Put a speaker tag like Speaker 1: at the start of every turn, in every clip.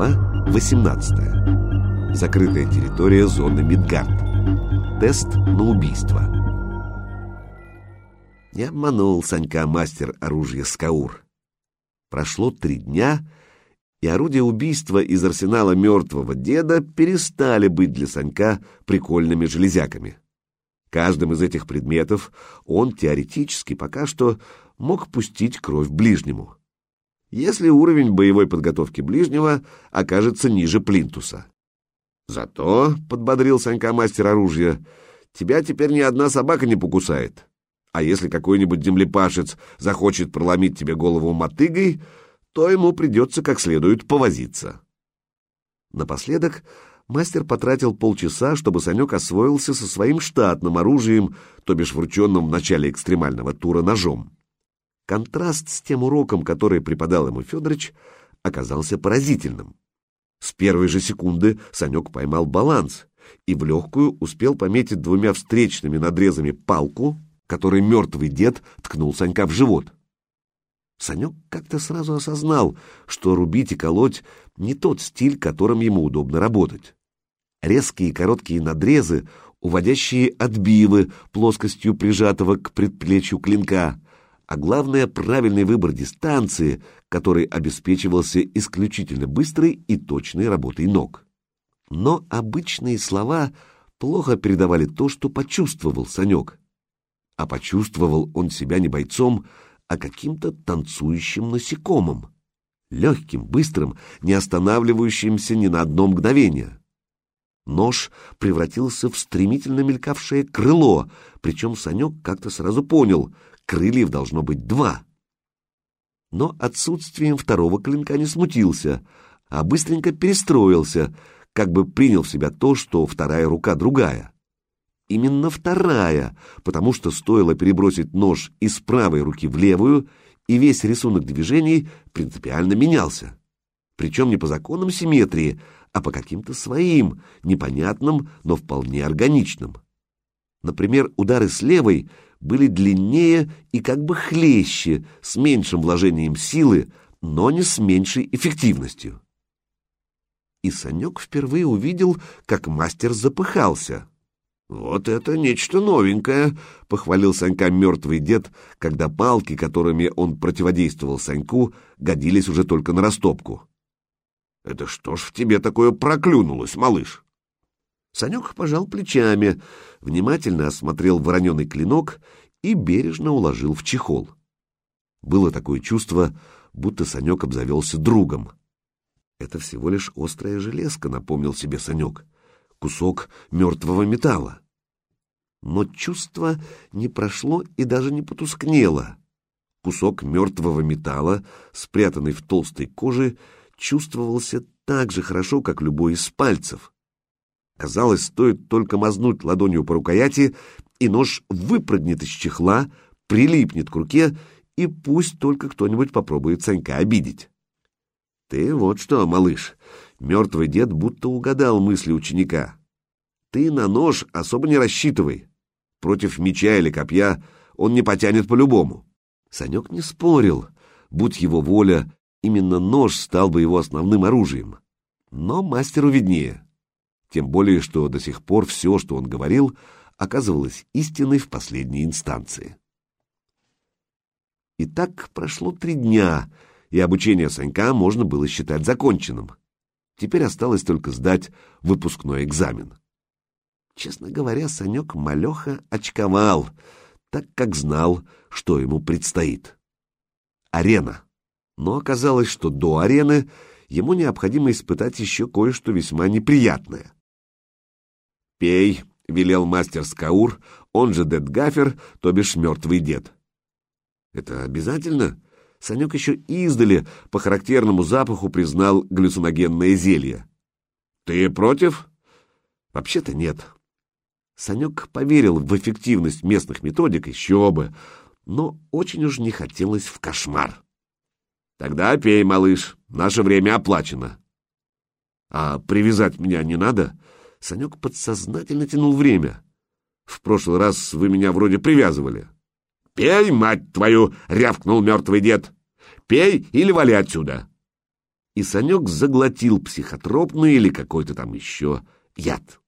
Speaker 1: Глава 18. Закрытая территория зоны Мидгард. Тест на убийство. Не обманул Санька мастер оружия Скаур. Прошло три дня, и орудия убийства из арсенала мертвого деда перестали быть для Санька прикольными железяками. Каждым из этих предметов он теоретически пока что мог пустить кровь ближнему если уровень боевой подготовки ближнего окажется ниже плинтуса. Зато, — подбодрил Санька мастер оружия, — тебя теперь ни одна собака не покусает. А если какой-нибудь землепашец захочет проломить тебе голову мотыгой, то ему придется как следует повозиться. Напоследок мастер потратил полчаса, чтобы Санек освоился со своим штатным оружием, то бишь врученным в начале экстремального тура ножом. Контраст с тем уроком, который преподал ему Федорович, оказался поразительным. С первой же секунды Санек поймал баланс и в легкую успел пометить двумя встречными надрезами палку, которой мертвый дед ткнул Санька в живот. Санек как-то сразу осознал, что рубить и колоть не тот стиль, которым ему удобно работать. Резкие короткие надрезы, уводящие отбивы плоскостью прижатого к предплечью клинка, а главное правильный выбор дистанции, который обеспечивался исключительно быстрой и точной работой ног. Но обычные слова плохо передавали то, что почувствовал Санек. А почувствовал он себя не бойцом, а каким-то танцующим насекомым. Легким, быстрым, не останавливающимся ни на одно мгновение. Нож превратился в стремительно мелькавшее крыло, причем Санек как-то сразу понял — крыльев должно быть два. Но отсутствием второго клинка не смутился, а быстренько перестроился, как бы принял в себя то, что вторая рука другая. Именно вторая, потому что стоило перебросить нож из правой руки в левую, и весь рисунок движений принципиально менялся. Причем не по законам симметрии, а по каким-то своим, непонятным, но вполне органичным. Например, удары с левой были длиннее и как бы хлеще, с меньшим вложением силы, но не с меньшей эффективностью. И Санек впервые увидел, как мастер запыхался. «Вот это нечто новенькое!» — похвалил Санька мертвый дед, когда палки, которыми он противодействовал Саньку, годились уже только на растопку. «Это что ж в тебе такое проклюнулось, малыш?» Санек пожал плечами, внимательно осмотрел вороненый клинок и бережно уложил в чехол. Было такое чувство, будто Санек обзавелся другом. Это всего лишь острая железка, напомнил себе Санек, кусок мертвого металла. Но чувство не прошло и даже не потускнело. Кусок мертвого металла, спрятанный в толстой коже, чувствовался так же хорошо, как любой из пальцев. Казалось, стоит только мазнуть ладонью по рукояти, и нож выпрыгнет из чехла, прилипнет к руке, и пусть только кто-нибудь попробует Санька обидеть. Ты вот что, малыш, мертвый дед будто угадал мысли ученика. Ты на нож особо не рассчитывай. Против меча или копья он не потянет по-любому. Санек не спорил. Будь его воля, именно нож стал бы его основным оружием. Но мастеру виднее тем более что до сих пор все, что он говорил, оказывалось истиной в последней инстанции. И так прошло три дня, и обучение Санька можно было считать законченным. Теперь осталось только сдать выпускной экзамен. Честно говоря, Санек малеха очковал, так как знал, что ему предстоит. Арена. Но оказалось, что до арены ему необходимо испытать еще кое-что весьма неприятное — «Пей», — велел мастер Скаур, он же дед Гафер, то бишь мертвый дед. «Это обязательно?» Санек еще издали по характерному запаху признал галлюциногенное зелье. «Ты против?» «Вообще-то нет». Санек поверил в эффективность местных методик, еще бы, но очень уж не хотелось в кошмар. «Тогда пей, малыш, наше время оплачено». «А привязать меня не надо?» Санек подсознательно тянул время. В прошлый раз вы меня вроде привязывали. «Пей, мать твою!» — рявкнул мертвый дед. «Пей или вали отсюда!» и Санек заглотил психотропный или какой-то там еще яд.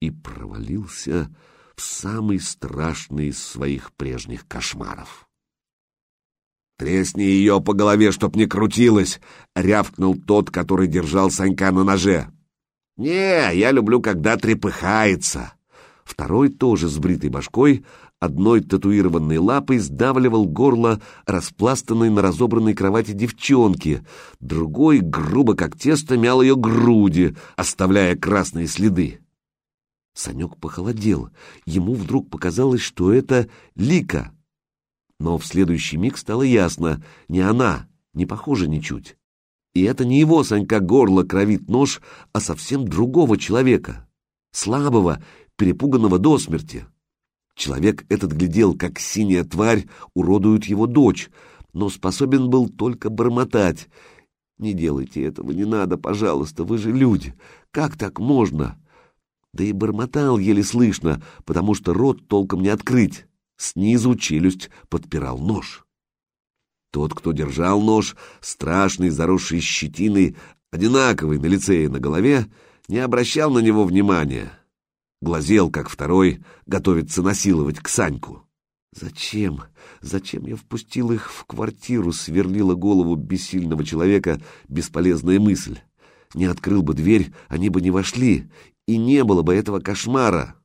Speaker 1: И провалился в самый страшный из своих прежних кошмаров. «Тресни ее по голове, чтоб не крутилась!» — рявкнул тот, который держал Санька на ноже. «Не, я люблю, когда трепыхается!» Второй, тоже с бритой башкой, одной татуированной лапой сдавливал горло распластанной на разобранной кровати девчонки, другой, грубо как тесто, мял ее груди, оставляя красные следы. Санек похолодел. Ему вдруг показалось, что это Лика — но в следующий миг стало ясно, не она, не похоже ничуть. И это не его Санька горло кровит нож, а совсем другого человека. Слабого, перепуганного до смерти. Человек этот глядел, как синяя тварь уродует его дочь, но способен был только бормотать. «Не делайте этого, не надо, пожалуйста, вы же люди. Как так можно?» Да и бормотал еле слышно, потому что рот толком не открыть. Снизу челюсть подпирал нож. Тот, кто держал нож, страшный, заросший щетиной, одинаковый на лице и на голове, не обращал на него внимания. Глазел, как второй, готовится насиловать к Саньку. «Зачем? Зачем я впустил их в квартиру?» — сверлила голову бессильного человека бесполезная мысль. «Не открыл бы дверь, они бы не вошли, и не было бы этого кошмара.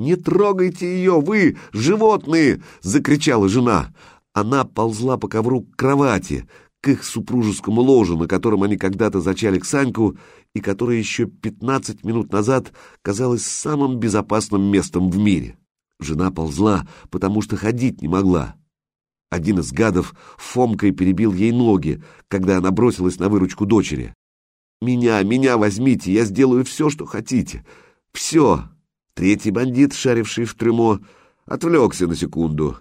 Speaker 1: «Не трогайте ее, вы, животные!» — закричала жена. Она ползла по ковру к кровати, к их супружескому ложу, на котором они когда-то зачали к Саньку, и которое еще пятнадцать минут назад казалось самым безопасным местом в мире. Жена ползла, потому что ходить не могла. Один из гадов Фомкой перебил ей ноги, когда она бросилась на выручку дочери. «Меня, меня возьмите, я сделаю все, что хотите. Все!» Третий бандит, шаривший в трюмо, отвлекся на секунду.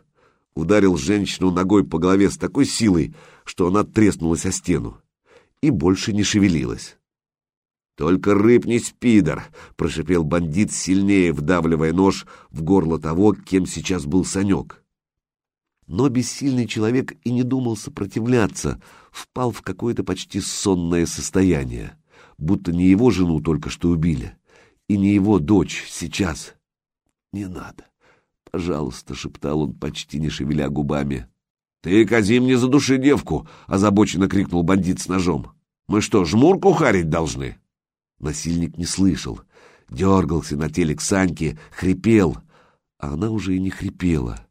Speaker 1: Ударил женщину ногой по голове с такой силой, что она треснулась о стену. И больше не шевелилась. «Только рыбнись, пидор!» — прошипел бандит, сильнее вдавливая нож в горло того, кем сейчас был Санек. Но бессильный человек и не думал сопротивляться, впал в какое-то почти сонное состояние, будто не его жену только что убили, и не его дочь сейчас. Не надо. Пожалуйста, шептал он, почти не шевеля губами. Ты, Казим, не задуши девку, озабоченно крикнул бандит с ножом. Мы что, жмурку харить должны? Насильник не слышал. Дергался на теле к Саньке, хрипел, а она уже и не хрипела.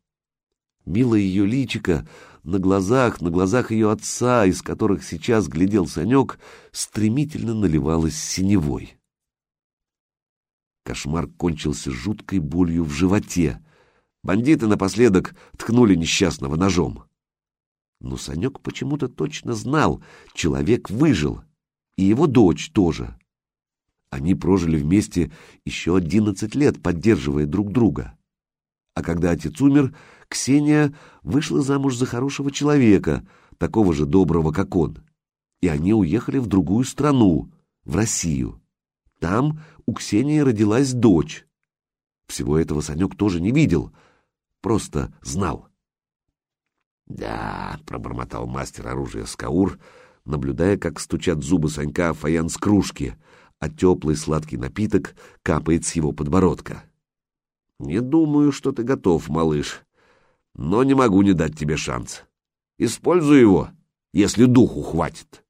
Speaker 1: Милое ее личико на глазах, на глазах ее отца, из которых сейчас глядел Санек, стремительно наливалось синевой. Кошмар кончился жуткой болью в животе. Бандиты напоследок ткнули несчастного ножом. Но Санек почему-то точно знал, человек выжил, и его дочь тоже. Они прожили вместе еще одиннадцать лет, поддерживая друг друга. А когда отец умер, Ксения вышла замуж за хорошего человека, такого же доброго, как он. И они уехали в другую страну, в Россию. Там у Ксении родилась дочь. Всего этого Санек тоже не видел, просто знал. «Да», — пробормотал мастер оружия Скаур, наблюдая, как стучат зубы Санька в фаянс кружки, а теплый сладкий напиток капает с его подбородка. «Не думаю, что ты готов, малыш, но не могу не дать тебе шанс. Используй его, если духу хватит».